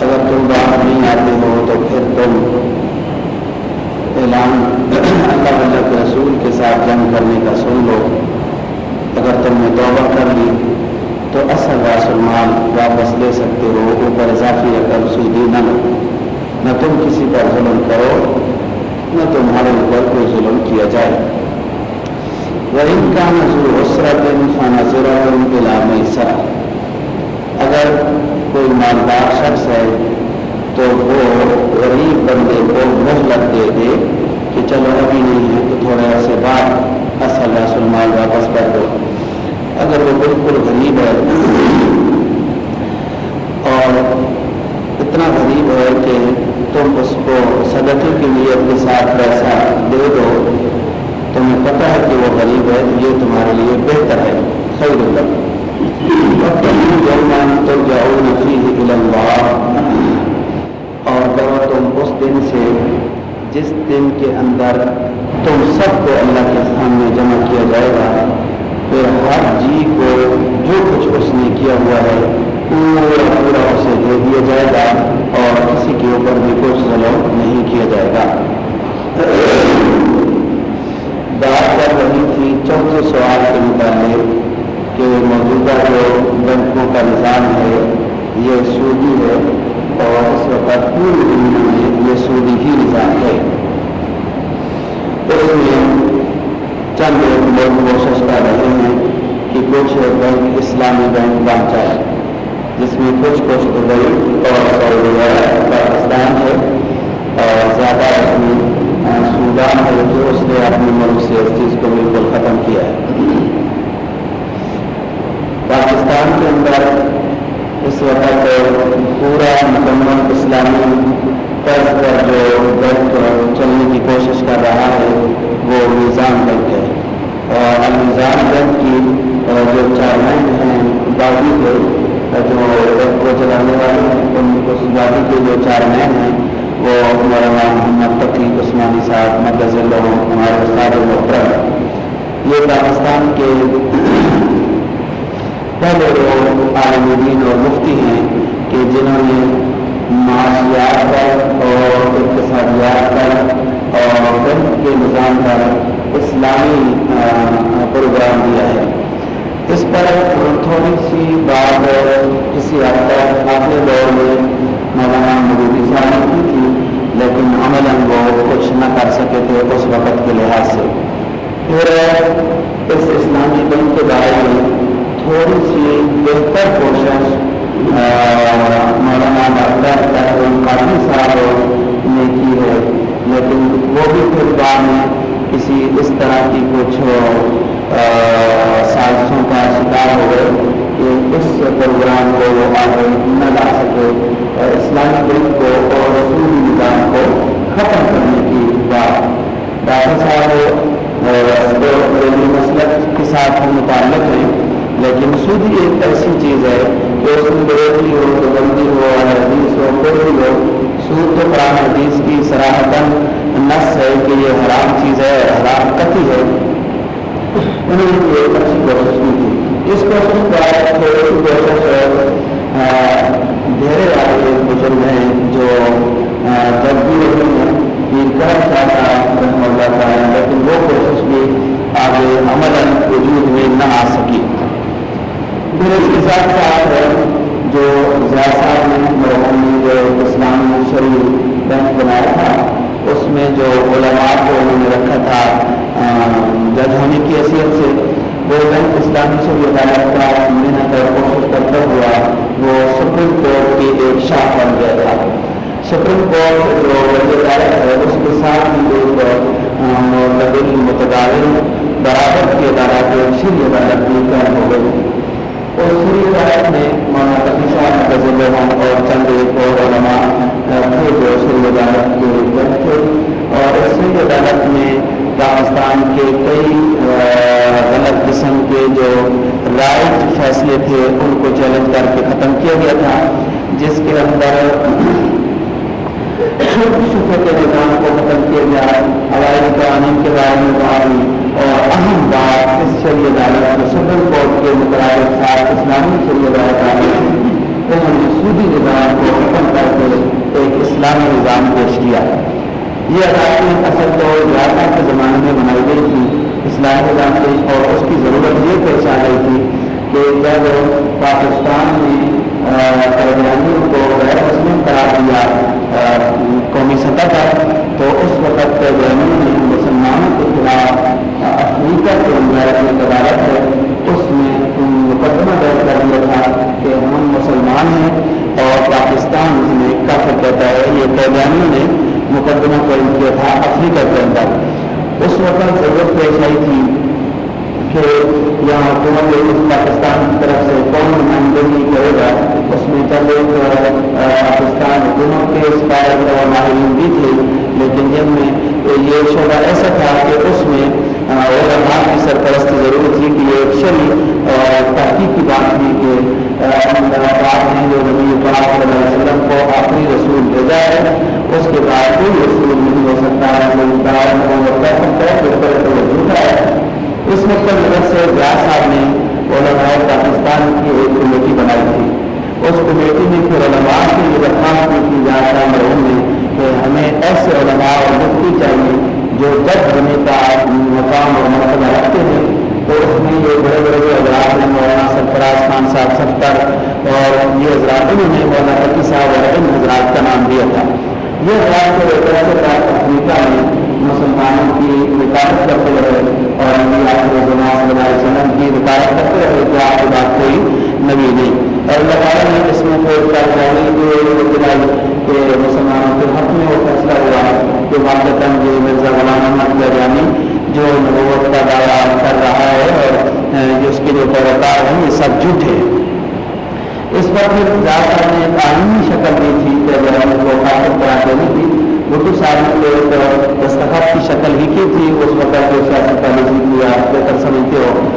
اگر تم باہر نہیں آتے ہو تو پھر تم اعلان اللہ اللہ کے رسول کے ساتھ جنگ کرنے کا سن لو۔ اگر تم نے توبہ کر لی تو اصل راس المال واپس لے سکتے ہو، اوپر اضافی رقم سودی نہ لو۔ نہ تم کسی پر ظلم کرو، نہ تمہارے اوپر کوئی ظلم کیا جائے۔ وہ ان کا نظر وسرت فانا ضرور سرا اگر کوئی مالدار شخص ہے تو وہ غریب بندے کو مہلت دے دے کہ چلو ابھی نہیں ہے تو تھوڑے عرصے بعد اصل رس المال واپس کر دو۔ اگر وہ بالکل غریب ہے اور اتنا غریب ہے کہ تم اس کو صدقے کے لیے اپنے ساتھ پیسہ دے دو، تمہیں پتہ ہے کہ وہ غریب ہے، یہ تمہارے لیے بہتر ہے۔ خیر اللہ۔ تو جاؤ نفی اور ڈرو تم اس دن سے جس دن کے اندر تم سب کو اللہ کے سامنے جمع کیا جائے گا، پھر ہر جی کو جو کچھ اس نے کیا ہوا ہے، پورا پورا اسے دے دیا جائے گا اور کسی کے اوپر بھی کچھ ظلم نہیں کیا جائے گا۔ بات کر رہی تھی چوتھے سوال کے متعلق۔ موجودہ جو بینکوں کا نظام ہے، یہ سودی ہے اور اس وقت پوری دنیا میں یہ سودی ہی نظام ہے۔ اس میں چند لوگ کوشش کر رہے ہیں کہ کچھ بینک اسلامی بینک بن جائے، جس میں کچھ کچھ دبئی اور سعودی عرب پاکستان ہے اور زیادہ اپنی سودان ہے، جو اس نے اپنے ملک سے اس چیز کو بالکل ختم کیا ہے۔ پاکستان کے اندر اس وقت پورا مکمل اسلامی طرز پر جو بینک چلنے کی کوشش کر رہا ہے، وہ نظام بینک ہے۔ اور نظام بینک کی جو چارمین ہیں باغی کے جو بینک کو چلانے والے ہیں، ان اس باغی کے جو چارمین ہیں، وہ مولانا محمد تقی عثمانی صاحب مرکز اللہ ہمارے استاد محترم۔ یہ پاکستان کے پہلے وہ عالم دین اور مفتی ہیں کہ جنہوں نے معاشیات پر اور اقتصادیات پر اور بینک کے نظام پر اسلامی پروگرام دیا ہے۔ اس پر تھوڑی سی بات کسی حد تک اپنے دور میں مولانا مودودی صاحب کی تھی، لیکن عمل وہ کچھ نہ کر سکے تھے اس وقت کے لحاظ سے۔ پھر اس اسلامی بینک کے بارے میں تھوڑی سی بہتر کوشش مولانا ڈاکٹر قادری صاحب نے کی ہے، لیکن وہ بھی پھر بعد میں کسی اس طرح کی کچھ سازشوں کا شکار ہو گئے کہ اس پروگرام کو وہ آگے نہ لا سکے اسلامی بینک کو اور رسولی نظام کو ختم کرنے کی بات۔ ڈاکٹر صاحب مسلک کے ساتھ ہم متعلق ہیں۔ لیکن سودی ایک ایسی چیز ہے کہ اس میں بروتی ہو تو بندی ہو حدیث ہو، کوئی بھی ہو، سود تو قرآن حدیث کی سراہتا نس ہے کہ یہ حرام چیز ہے حرام کتی ہے۔ انہوں نے ایک اچھی کوشش کی تھی۔ اس کوشش کا تھوڑی سی کوشش ڈھیرے والے بزرگ ہیں جو جب بھی رہی ہیں پیر چاہتا رحم اللہ تعالیٰ لیکن وہ کوشش بھی آگے عمل وجود میں نہ آ سکی۔ پھر اس کے ساتھ ساتھ جو ضیاء صاحب نے مرحوم نے جو اسلام شریف بینک بنایا تھا، اس میں جو علماء کو انہوں نے رکھا تھا جج ہونے کی حیثیت سے، وہ بینک اسلامی شریف عدالت کا محنت اور کوشش کرتا ہوا وہ سپریم کورٹ کی ایک شاخ بن گیا تھا۔ سپریم کورٹ جو وزیر عدالت ہے، اس کے ساتھ ہی ایک متدارن برابر کی عدالت شری عدالت بھی قائم ہو گئی اور سوری عدالت میں مولانا تقی صاحب رضی اللہ اور چند ایک اور علماء تھے جو سوری عدالت کے جج تھے اور سوری عدالت میں پاکستان کے کئی غلط قسم کے جو رائٹ فیصلے تھے، ان کو چیلنج کر کے ختم کیا گیا تھا، جس کے اندر <coughs> شفے کے نظام کو ختم کیا گیا۔ ہوائی قوانین کے بارے میں بات اور اہم بات اس شریع عدالت میں سپریم کورٹ کے متعلق ساتھ اسلامی شریع عدالت انہوں نے سودی نظام کو ختم کر کے ایک اسلامی نظام پیش کیا یہ عدالتیں اصل تو زیادہ کے زمانے میں بنائی گئی تھی اسلامی نظام سے اور اس کی ضرورت یہ پیش آ گئی تھی کہ جب پاکستان میں کو غیر مسلم قرار دیا قومی سطح پر، تو اس وقت قیدیانیوں نے مسلمانوں کے خلاف افریقہ کے اندر ایک عدالت ہے اس میں مقدمہ درج کر دیا تھا کہ ہم مسلمان ہیں اور پاکستان اس میں کافی کہتا ہے یہ قیدانیوں نے مقدمہ قائم کیا تھا افریقہ کے اندر اس وقت ضرورت پیش آئی تھی کہ یہاں حکومت پاکستان کی طرف سے کون نمائندگی کرے گا، اس میں چند ایک پاکستان حکومت کے سپاہی اور ماہرین بھی تھے، لیکن جن میں یہ شعبہ ایسا تھا کہ اس میں علماء کی سرپرستی ضرور تھی کہ یہ شری اور تحقیق کی بات تھی کہ بات نے جو نبی پاک صلی اللہ علیہ وسلم کو اپنی رسول بھیجا ہے، اس کے بعد کوئی رسول نہیں ہو سکتا ہے کوئی دار کر سکتا ہے تو طرح تو جھوٹا ہے اس مطلب نظر سے بیاس صاحب نے علماء پاکستان کی ایک کمیٹی بنائی تھی۔ اس کمیٹی میں پھر علماء کی یہ درخواست کی تھی۔ بیاس صاحب مرحوم نے کہ ہمیں ایسے علماء اور مفتی چاہیے جو جج ہونے کا مقام اور مرتبہ رکھتے ہیں تو اس میں یہ بڑے بڑے جو حضرات ہیں، مولانا سرفراز خان صاحب ستر اور یہ حضرات انہوں نے مولانا فقی صاحب اور ان حضرات کا نام دیا تھا یہ حضرات کو ایک ایسے طرح افریقہ میں مسلمانوں کی رکاوٹ کرتے رہے اور نبی آخر صلی اللہ علیہ وسلم کی رکاوٹ کرتے رہے، تو آپ کی بات کوئی نبی نہیں۔ اور اللہ تعالیٰ نے اس میں کوئی کاروائی دلائی کہ مسلمانوں کے حق میں وہ فیصلہ ہوا کہ واقعات جو مرزا غلام احمد گریانی جو نبوت کا دعویٰ کر رہا ہے اور جو اس کے جو پیروکار ہیں، یہ سب جھوٹے ہیں۔ اس پر پھر زیادہ نے قانونی شکل دی تھی کہ گرانی کو خاطر کرا دینی تھی بھٹو صاحب نے ایک دستخط کی شکل ہی کی تھی، اس وقت جو سیاسی پالیسی کی آپ بہتر سمجھتے ہو۔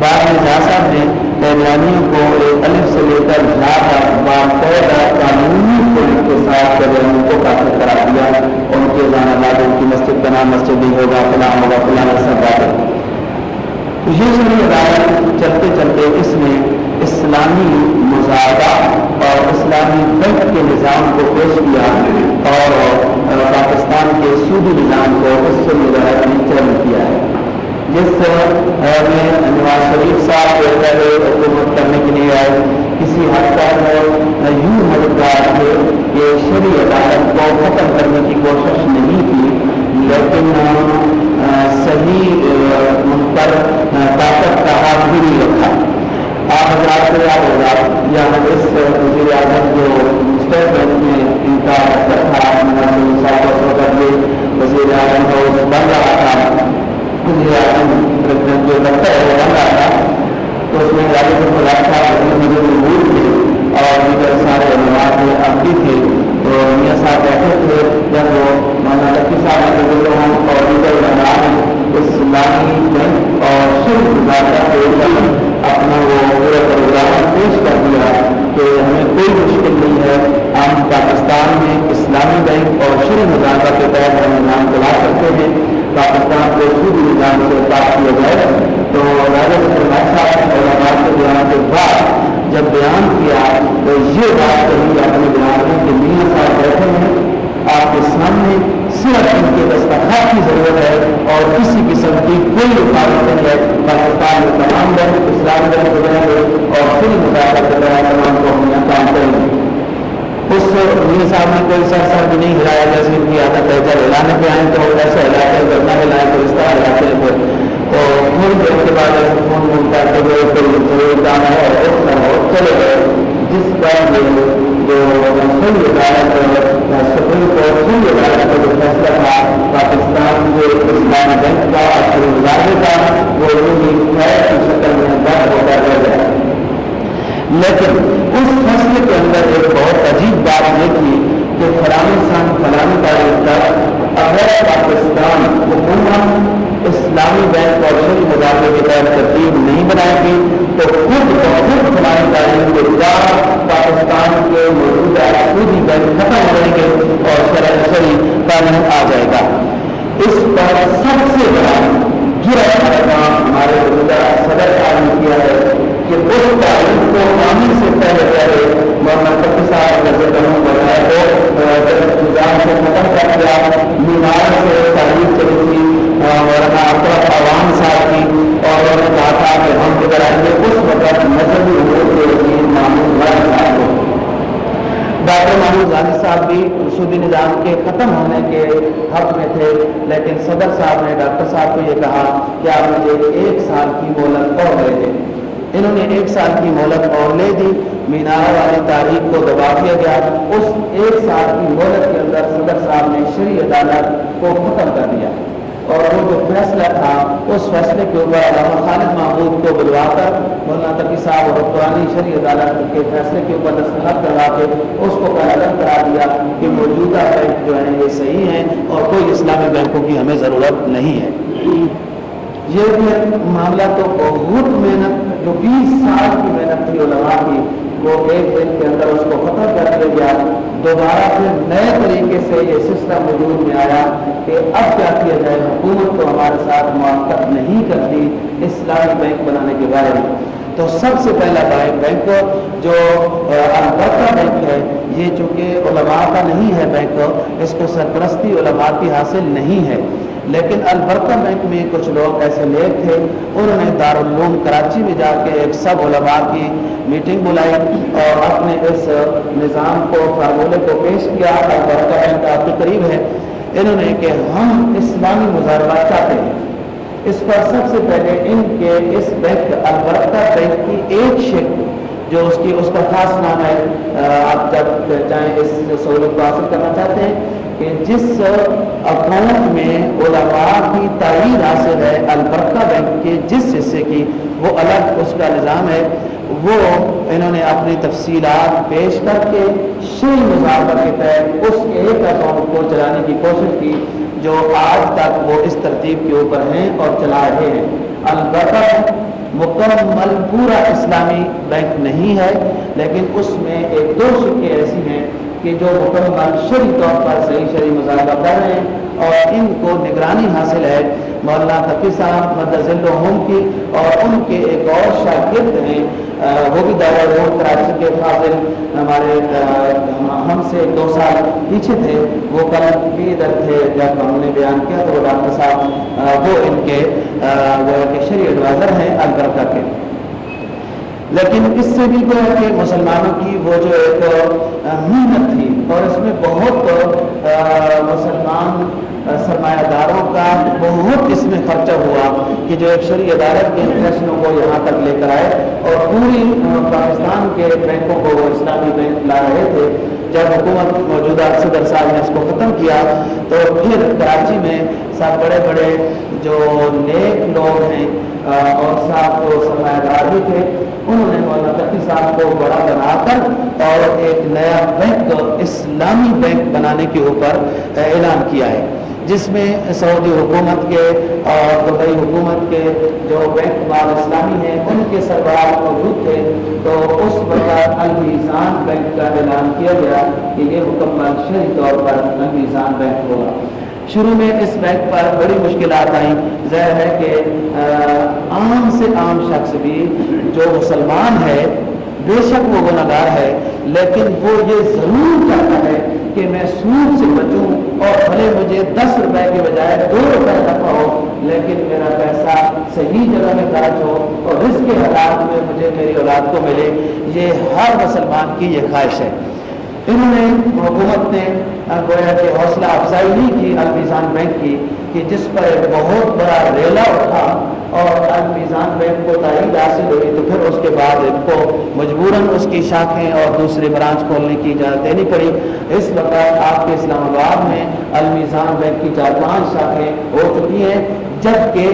بعد میں جہاں صاحب نے قیدیانیوں کو ایک الف سے لے کر جا تک باقاعدہ قانونی پولیس کے ساتھ قیدیانیوں کو قاتل کرا دیا۔ ان کے جانا بعد ان فلاں مسجد نہیں ہوگا، فلاں ہوگا، فلاں سب باتیں یہ ساری ہدایت چلتے چلتے اس نے اسلامی مظاہرہ اور اسلامی بینک کے نظام کو پیش کیا اور پاکستان کے سودی نظام کو اس سے مظاہرہ نے چرم کیا ہے۔ جس میں نواز شریف صاحب جو پہلے حکومت کرنے کے لیے آئے کسی حد تک یوں مددگار تھے کہ شری عدالت کو ختم کرنے کی کوشش نہیں کی، لیکن صحیح ان پر طاقت کا ہاتھ بھی نہیں رکھا۔ آپ حضرات سے یاد ہوگا یہاں اس وزیر اعظم جو اسٹیٹ بینک میں ان کا تھا صاحب سو کر کے وزیر اعظم کو بن رہا تھا مجھے پریزیڈنٹ جو لگتا ہے، وہ بن رہا تھا، تو اس میں راجا کو رکھا مجھے مجبور تھے اور دیگر سارے علماء تھے اب بھی تھے تو میاں صاحب بیٹھے تھے، جب وہ مولانا لکی صاحب کے بزرگوں اور دیگر علماء نے اسلامی بینک اور شرک گزارتا کے اپنا وہ پورا پروگرام پیش کر دیا کہ ہمیں کوئی مشکل نہیں ہے۔ ہم پاکستان میں اسلامی بینک اور شرک مذاکرہ کے تحت ہم نام چلا سکتے ہیں۔ پاکستان کو خود نظام سے پاس کیا جائے۔ تو راجا صاحب نے کے بیان کے بعد جب بیان کیا تو یہ بات کہی اپنے بیان میں کہ میاں صاحب بیٹھے ہیں۔ آپ کے سامنے صرف ان کے دستخط کی ضرورت ہے اور کسی قسم کی کوئی رکاوٹ نہیں ہے۔ پاکستان میں تمام بینک اسلام بینک ہو جائیں گے اور پھر مظاہرہ کے دوران تمام کو ہم کام کریں گے اس میاں صاحب نے کوئی سر سر بھی نہیں ہلایا جیسے ان کی عادت ہے۔ جب ہلانے پہ آئیں تو ایسے ہلاتے ہیں جب نہ تو اس طرح ہلاتے ہیں تو تھوڑی دیر کے بعد ایسے فون فون کرتے ہوئے کوئی ضرور کام ہے اور اس طرح چلے گئے۔ جس کا پر جو سپریم کورٹ کا جو فیصلہ تھا پاکستان کے بینک کا اور مظاہرے کا وہ کی شکل میں رہ گیا لیکن اس فیصلے کے اندر ایک بہت عجیب بات یہ تھی کہ فلامی سان فلانی کا ایک اگر پاکستان حکومت اسلامی بینک اور شری مظاہرے کے تحت ترتیب نہیں بنائے گی تو خود بخود فلانی تاریخ کے بعد پاکستان کے موجودہ سودی بینک ختم ہو جائیں گے اور شرح شری قانون آ جائے گا۔ اس پر سب سے بڑا گرا کام ہمارے موجودہ صدر صاحب نے کیا ہے کہ اس تعلیم کو آنے سے پہلے پہلے مولانا فقی صاحب جیسے بنوں بنائے تو نظام سے ختم کر دیا۔ بیمار سے تعلیم چلی تھی۔ ہاں، مولانا اطرف عوام صاحب کی اور انہوں نے کہا تھا کہ ہم ادھر آئیں گے اس وقت مذہبی حقوق کے وکیل محمود غالب صاحب کو ڈاکٹر محمود غازی صاحب بھی سودی نظام کے ختم ہونے کے حق میں تھے، لیکن صدر صاحب نے ڈاکٹر صاحب کو یہ کہا کہ آپ مجھے ایک سال کی مہلت اور دے دیں۔ انہوں نے ایک سال کی مہلت اور لے دی۔ مینارہ والی تاریخ کو دبا دیا گیا، اس ایک سال کی مہلت کے اندر صدر صاحب نے شری عدالت کو ختم کر دیا۔ اور وہ جو فیصلہ تھا، اس فیصلے کے اوپر علامہ خالد محمود کو بلوا کر مولانا تقی صاحب اور پرانی شری عدالت کے فیصلے کے اوپر دستخط کروا کے اس کو قرار کرا دیا کہ موجودہ بینک جو ہیں، یہ صحیح ہیں اور کوئی اسلامی بینکوں کی ہمیں ضرورت نہیں ہے۔ یہ معاملہ تو بہت محنت، جو بیس سال کی محنت تھی علماء کی وہ ایک دن کے اندر اس کو ختم کر دیا گیا۔ دوبارہ پھر نئے طریقے سے یہ سسٹم وجود میں آیا کہ اب کیا کیا جائے، حکومت تو ہمارے ساتھ موافقت نہیں کرتی اسلامی بینک بنانے کے بارے میں۔ تو سب سے پہلا بینک جو البرکہ بینک ہے، یہ چونکہ علماء کا نہیں ہے بینک، اس کو سرپرستی علماء کی حاصل نہیں ہے۔ لیکن البرکہ بینک میں کچھ لوگ ایسے نیک تھے، انہوں نے دارالعلوم کراچی میں جا کے ایک سب علماء کی میٹنگ بلائی اور اپنے اس نظام کو، فارمولے کو پیش کیا۔ البرکہ بینک آپ کے قریب ہے انہوں نے کہ ہم اسلامی مظاہرات چاہتے ہیں۔ اس پر سب سے پہلے ان کے اس بینک البرکہ بینک کی ایک شک جو اس کی اس کا خاص نام ہے آپ جب چاہیں اس سہولت کو حاصل کرنا چاہتے ہیں کہ جس اکاؤنٹ میں علماء کی تعین حاصل ہے، البرکہ بینک کے جس حصے کی، وہ الگ اس کا نظام ہے۔ وہ انہوں نے اپنی تفصیلات پیش کر کے شری مظاہر کے تحت اس ایک اکاؤنٹ کو چلانے کی کوشش کی، جو آج تک وہ اس ترتیب کے اوپر ہیں اور چلا رہے ہیں۔ البتہ مکمل پورا اسلامی بینک نہیں ہے، لیکن اس میں ایک دو شکے ایسی ہیں کہ جو مکمل شری طور پر صحیح شرح مظاہرہ کر رہے ہیں اور ان کو نگرانی حاصل ہے، مولانا تقی صاحب مدض الحم کی اور ان کے ایک اور شاگرد ہیں وہ بھی دعوت روڈ کراچی کے فاضل ہمارے ہم سے دو سال پیچھے تھے، وہ کل بھی ادھر تھے، جب ہم نے بیان کیا تو وہ ڈاکٹر صاحب وہ ان کے وہ ایڈوائزر ہیں البرکہ کے۔ لیکن اس سے بھی تو ہے کہ مسلمانوں کی وہ جو ایک محنت تھی اور اس میں بہت مسلمان سرمایہ داروں کا بہت اس میں خرچہ ہوا کہ جو ایک شرعی عدالت کے فیصلوں کو یہاں تک لے کر آئے اور پوری پاکستان کے بینکوں کو وہ اسلامی بینک لا رہے تھے۔ جب حکومت موجودہ صدر صاحب نے اس کو ختم کیا، تو پھر کراچی میں سب بڑے بڑے جو نیک لوگ ہیں اور صاحب کو سرمایہ دار بھی تھے، انہوں نے مولانا تقی صاحب کو بڑا بنا کر اور ایک نیا بینک، اسلامی بینک بنانے کے اوپر اعلان کیا ہے۔ جس میں سعودی حکومت کے اور دبئی حکومت کے جو بینک بال اسلامی ہیں، ان کے سربراہ موجود تھے۔ تو اس وقت المیزان بینک کا اعلان کیا گیا کہ یہ مکمل شہری طور پر المیزان بینک ہوگا۔ شروع میں اس بینک پر بڑی مشکلات آئیں۔ ظاہر ہے کہ عام سے عام شخص بھی جو مسلمان ہے، بے شک وہ گناہ ہے، لیکن وہ یہ ضرور چاہتا ہے کہ میں سود سے بچوں اور بھلے مجھے دس روپے کے بجائے دو روپے نفع ہو، لیکن میرا پیسہ صحیح جگہ میں خرچ ہو اور رزق کے حالات میں مجھے میری اولاد کو ملے، یہ ہر مسلمان کی یہ خواہش ہے۔ انہوں نے حکومت نے گویا کہ حوصلہ افزائی نہیں کی المیزان بینک کی کہ جس پر ایک بہت بڑا ریلا اٹھا اور المیزان بینک کو تائید حاصل ہوئی تو پھر اس کے بعد ان کو مجبوراً اس کی شاخیں اور دوسرے برانچ کھولنے کی اجازت دینی پڑی۔ اس وقت آپ کے اسلام آباد میں المیزان بینک کی چار پانچ شاخیں ہو چکی ہیں، جبکہ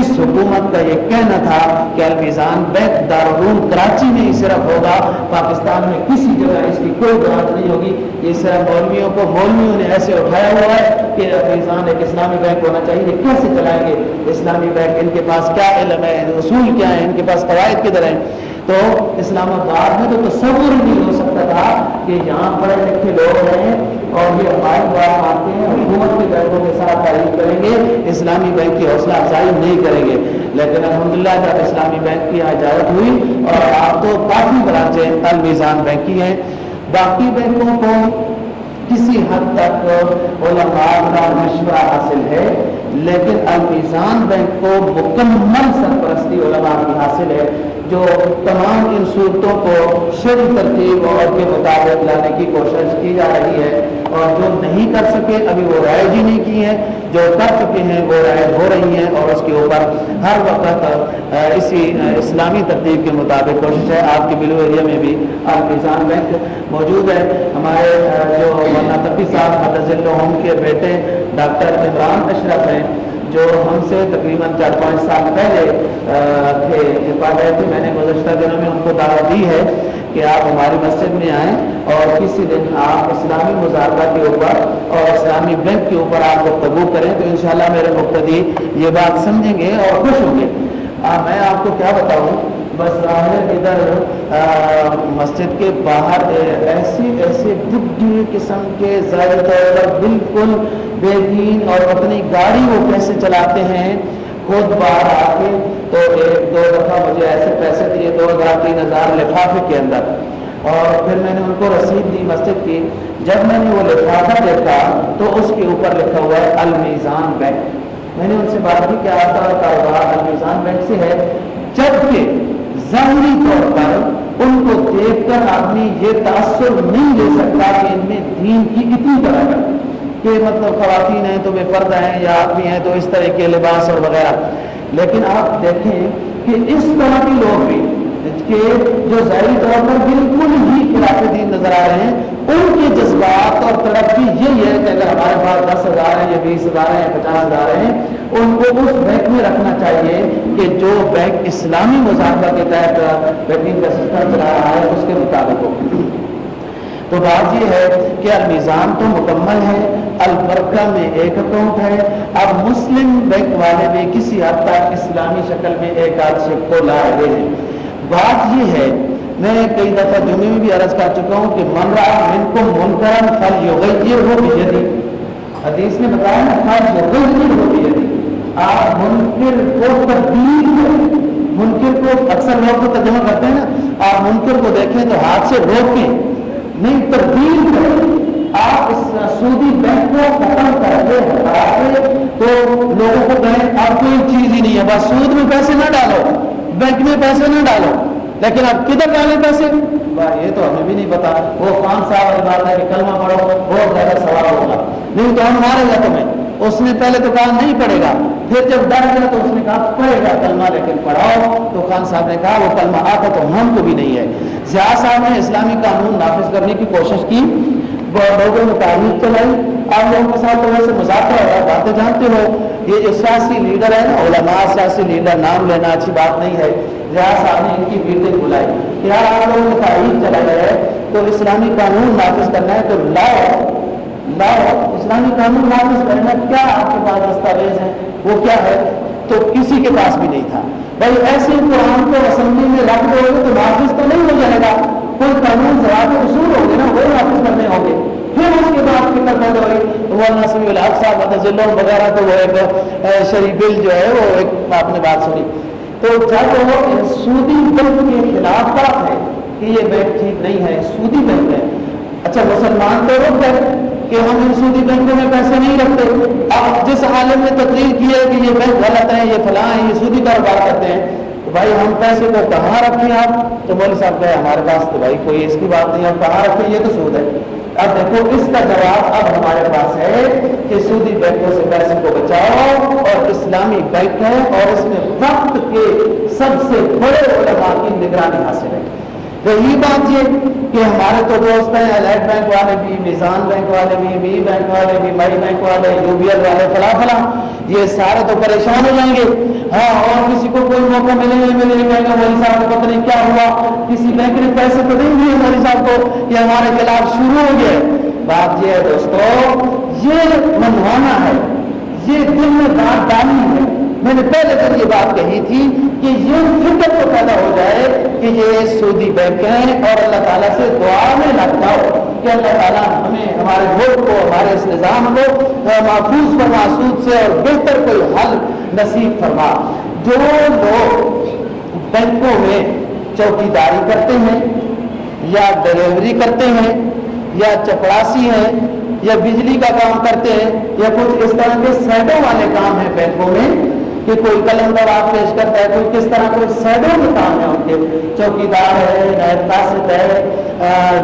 اس حکومت کا یہ کہنا تھا کہ المیزان بینک دارالعلوم کراچی میں ہی صرف ہوگا، پاکستان میں کسی جگہ اس کی کوئی بات نہیں ہوگی۔ یہ صرف مولویوں کو، مولویوں نے ایسے اٹھایا ہوا ہے کہ المیزان ایک اسلامی بینک ہونا چاہیے۔ کیسے چلائیں گے؟ اسلامی بینک، ان کے پاس کیا علم ہے؟ اصول کیا ہے ان کے پاس قواعد کدھر ہیں؟ تو اسلام آباد میں تو تصور نہیں ہو سکتا تھا کہ یہاں پڑھے لکھے لوگ ہیں۔ اور یہ ہماری بات مانتے ہیں، حکومت کے بینکوں کے ساتھ تعریف کریں گے، اسلامی بینک کی حوصلہ افزائی نہیں کریں گے۔ لیکن الحمدللہ، جب اسلامی بینک کی اجازت ہوئی اور آپ تو کافی برانچیں المیزان بینک کی ہیں، باقی بینکوں کو کسی حد تک علماء کا مشورہ حاصل ہے۔ لیکن المیزان بینک کو مکمل سرپرستی علماء کی حاصل ہے، جو تمام ان صورتوں کو شری ترتیب اور کے مطابق لانے کی کوشش کی جا رہی ہے اور جو نہیں کر سکے، ابھی وہ رائج ہی نہیں کی ہے جو کر چکے ہیں وہ رائے ہو رہی ہیں اور اس کے اوپر ہر وقت اسی اسلامی ترتیب کے مطابق کوشش ہے۔ آپ کے بلو ایریا میں بھی آپ کسان بینک موجود ہے۔ ہمارے جو مولانا تفی صاحب مدض الحم کے بیٹے ڈاکٹر عمران اشرف ہیں، جو ہم سے تقریباً چار پانچ سال پہلے تھے پڑھ رہے تھے میں نے گزشتہ دنوں میں ان کو دعوت دی ہے۔ کہ آپ ہماری مسجد میں آئیں اور کسی دن آپ اسلامی مذاکرہ کے اوپر اور اسلامی بینک کے اوپر آپ گفتگو کریں تو انشاءاللہ میرے مقتدی یہ بات سمجھیں گے اور خوش ہوں گے۔ میں آپ کو کیا بتاؤں؟ بس ظاہر ادھر مسجد کے باہر ایسے ایسے بڈھے قسم کے زیادہ طور پر بالکل بے دین اور اپنی گاڑی وہ کیسے چلاتے ہیں؟ خود باہر آ کے تو ایک دو دفعہ مجھے ایسے پیسے دیے، دو ہزار، تین ہزار لفافے کے اندر۔ اور پھر میں نے ان کو رسید دی مسجد کی۔ جب میں نے وہ لفافہ دیکھا تو اس کے اوپر لکھا ہوا ہے، المیزان بینک۔ میں نے ان سے بات کی کہ آپ کا کاروبار المیزان بینک سے ہے۔ جبکہ ظاہری طور پر ان کو دیکھ کر آدمی یہ تاثر نہیں لے سکتا کہ ان میں دین کی اتنی طرح ہے کہ مطلب خواتین ہیں تو بے پردہ ہیں یا آدمی ہیں تو اس طرح کے لباس اور وغیرہ۔ لیکن آپ دیکھیں کہ اس طرح کے لوگ بھی کہ جو ظاہری طور پر بالکل ہی خلاف دین نظر آ رہے ہیں، ان کے جذبات اور طرف بھی یہی ہے کہ اگر ہمارے پاس دس ہزار ہیں یا بیس ہزار ہیں یا پچاس ہزار ہیں، ان کو اس بینک میں رکھنا چاہیے کہ جو بینک اسلامی مذاکرہ کے تحت بینکنگ کا سسٹم چلا رہا ہے، اس کے مطابق ہو۔ تو بات یہ ہے کہ المیزان تو مکمل ہے، البرکہ میں ایک اکاؤنٹ ہے۔ اب مسلم بینک والے بھی کسی حد تک اسلامی شکل میں ایک آدھ کو لا رہے ہیں۔ بات یہ ہے، میں کئی دفعہ جمعے میں بھی عرض کر چکا ہوں کہ من رہا من کو من منکرم پھل یوگی ہو بھی حدیث نے بتایا نا پھل یوگی ہو بھی آپ منکر کو تبدیل کریں۔ منکر کو اکثر لوگ تو ترجمہ کرتے ہیں نا، آپ منکر کو دیکھیں تو ہاتھ سے روکیں۔ نہیں، تبدیل کریں۔ آپ اس سودی بینک کو ختم کر دیں تو لوگوں کو کہیں آپ کوئی چیز ہی نہیں ہے۔ بس سود میں پیسے نہ ڈالو، بینک میں پیسے نہ ڈالو۔ لیکن آپ کدھر ڈالیں پیسے؟ یہ تو ہمیں بھی نہیں پتا۔ وہ خان صاحب والی بات ہے کہ کلمہ پڑھو، بہت زیادہ سوال ہوگا۔ نہیں تو ہم مارے گا تمہیں۔ اس نے پہلے تو کہا نہیں پڑے گا، پھر جب ڈر گیا تو اس نے کہا پڑے گا کلمہ، لیکن پڑھاؤ۔ تو خان صاحب نے کہا، وہ کلمہ آتا تو ہم کو بھی نہیں ہے۔ ضیاء صاحب نے اسلامی قانون نافذ کرنے کی کوشش کی۔ لوگوں نے تعریف چلائی آپ لوگوں کے ساتھ تھوڑا سا مذاکرہ ہو رہا باتیں جانتے ہو۔ یہ جو سیاسی لیڈر ہے نا، علماء سیاسی لیڈر، نام لینا اچھی بات نہیں ہے۔ ضیاء صاحب نے ان کی میٹنگ بلائی۔ یار، آپ لوگوں نے تعریف چلائی ہے، تو اسلامی قانون نافذ کرنا ہے تو لاؤ۔ لاؤ اسلامی قانون نافذ کرنا کیا آپ کے پاس دستاویز ہے وہ کیا ہے؟ تو کسی کے پاس بھی نہیں تھا۔ بھائی ایسے قرآن کو اسمبلی میں رکھ دو گے تو نافذ تو نہیں ہو جائے گا۔ کوئی قانون ضرور اصول ہوں گے نا وہ نافذ کرنے ہوں گے۔ پھر اس کے بعد فکر پیدا ہوئی۔ تو مولانا سمی الحق صاحب وغیرہ تو وہ ایک شریف بل جو ہے، وہ ایک آپ نے بات سنی۔ تو جب وہ سودی بینک کے خلاف بات ہے کہ یہ بینک ٹھیک نہیں ہے سودی بینک ہے۔ اچھا مسلمان تو رک گئے۔ کہ ہم ان سودی بینکوں میں پیسے نہیں رکھتے۔ اب جس عالم نے تقریر کی ہے کہ یہ بینک غلط ہے یہ فلاں ہے یہ سودی کاروبار کرتے ہیں، تو بھائی ہم پیسے کو کہاں رکھیں آپ؟ تو مولوی صاحب کہے، ہمارے پاس تو بھائی کوئی اس کی بات نہیں، ہم کہاں رکھیں؟ یہ تو سود ہے۔ اب دیکھو، اس کا جواب اب ہمارے پاس ہے کہ سودی بینکوں سے پیسے کو بچاؤ اور اسلامی بینک ہے اور اس میں وقت کے سب سے بڑے علماء کی نگرانی حاصل ہے۔ رہی بات یہ کہ ہمارے تو دوست ہیں الائٹ بینک والے بھی میزان بینک والے بھی بی بینک والے بھی مئی بینک والے یو بی ایل والے، فلاں فلاں، یہ سارے تو پریشان ہو جائیں گے۔ ہاں اور کسی کو کوئی موقع ملے نہیں ملے نہیں، کہیں گے مولوی صاحب کو پتہ نہیں کیا ہوا۔ کسی بینک نے پیسے تو نہیں دیے مولوی صاحب کو کہ ہمارے خلاف شروع ہو گئے۔ بات یہ ہے دوستو، یہ منوانا ہے۔ یہ دل میں بات ڈالنی ہے۔ میں نے پہلے دن یہ بات کہی تھی کہ یہ فکر تو پیدا ہو جائے کہ یہ سودی بینک ہیں اور اللہ تعالیٰ سے دعا میں لگ جاؤ کہ اللہ تعالیٰ ہمیں، ہمارے ملک کو، ہمارے اس نظام کو محفوظ فرما سود سے اور بہتر کوئی حل نصیب فرما۔ جو لوگ بینکوں میں چوکی داری کرتے ہیں یا ڈلیوری کرتے ہیں یا چپڑاسی ہیں یا بجلی کا کام کرتے ہیں یا کچھ اس طرح کے سیٹوں والے کام ہیں بینکوں میں کہ کوئی قلم آپ پیش کرتا ہے، کوئی کس طرح کوئی سیڈوں میں کام ہے ان کے چوکی دار ہے قاصد ہے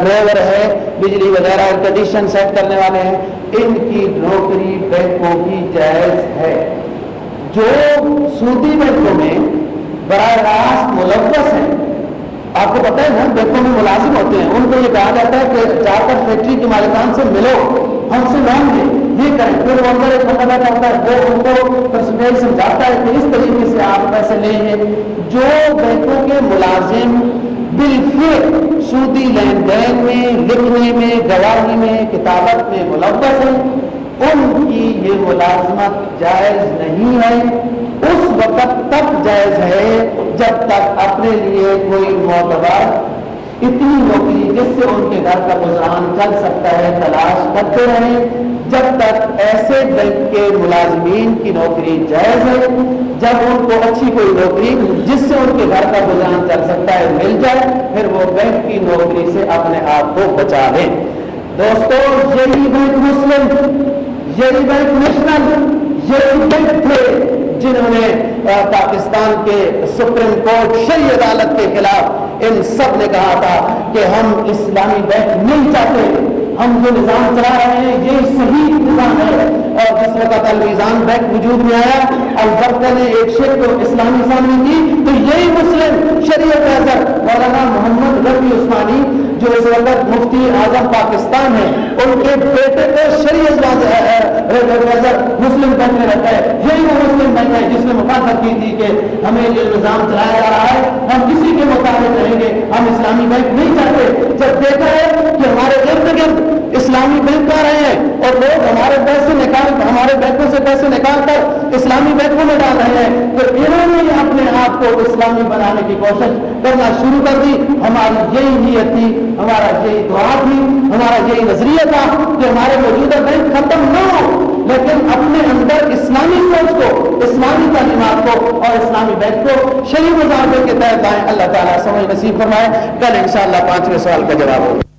ڈرائیور ہے، بجلی وغیرہ کنڈیشن سیٹ کرنے والے ہیں۔ ان کی نوکری بینکوں کی جائز ہے۔ جو سودی بینکوں میں براہ راست ملوث ہیں، آپ کو پتہ ہے نا، بینکوں میں ملازم ہوتے ہیں۔ ان کو یہ کہا جاتا ہے کہ جا کر فیکٹری کے مالکان سے ملو۔ ہم سے لون دیں یہ کریں۔ پھر وہ اندر ایک مطلب بندہ چاہتا ہے، وہ ان کو پرسنٹیج سمجھاتا ہے کہ اس طریقے سے آپ پیسے لیں گے۔ جو بینکوں کے ملازم بالفر سودی لین دین میں، لکھنے میں، گواہی میں، کتابت میں ملوث ہیں، ان کی یہ ملازمت جائز نہیں ہے۔ اس وقت تک جائز ہے جب تک اپنے لیے کوئی معتبر اتنی نوکری جس سے ان کے گھر کا گزران چل سکتا ہے، تلاش کرتے رہیں۔ جب تک ایسے بینک کے ملازمین کی نوکری جائز ہے، جب ان کو اچھی کوئی نوکری جس سے ان کے گھر کا گزران چل سکتا ہے مل جائے، پھر وہ بینک کی نوکری سے اپنے آپ کو بچا لیں۔ دوستو، یہی بینک مسلم، یہی بینک نیشنل، یہی بینک تھے جنہوں نے پاکستان کے سپریم کورٹ شری عدالت کے خلاف ان سب نے کہا تھا کہ ہم اسلامی بینک نہیں چاہتے۔ ہم جو نظام چلا رہے ہیں، یہ صحیح نظام ہے۔ اور جس وقت الویزان بینک وجود میں آیا، البتہ نے ایک شیر کو اسلامی سامنے کی، تو یہی مسلم شریعت اعظم مولانا محمد رفیع عثمانی جو اس وقت مفتی اعظم پاکستان ہے ان کے بیٹے کو شریعت مسلم بینک میں رکھا ہے یہی وہ مسلم بینک ہے جس نے مخالفت کی تھی کہ ہمیں یہ نظام چلایا جا رہا ہے، ہم کسی کے مطابق رہیں گے، ہم اسلامی بینک نہیں چاہتے۔ جب دیکھا ہے کہ ہمارے ارد گرد اسلامی بینک آ رہے ہیں اور لوگ ہمارے پیسے نکال ہمارے بینکوں سے پیسے نکال کر اسلامی بینکوں میں ڈال رہے ہیں۔ تو انہوں نے اپنے آپ کو اسلامی بنانے کی کوشش کرنا شروع کر دی۔ ہماری یہی نیت تھی، ہمارا یہی دعا تھی، ہمارا یہی نظریہ تھا کہ ہمارے موجودہ بینک ختم نہ ہو، لیکن اپنے اندر اسلامی سوچ کو، اسلامی تعلیمات کو اور اسلامی بینک کو شریف مظاہرے کے تحت آئیں اللہ تعالیٰ سمجھ نصیب فرمائے۔ کل انشاءاللہ پانچویں سوال کا جواب ہوگا۔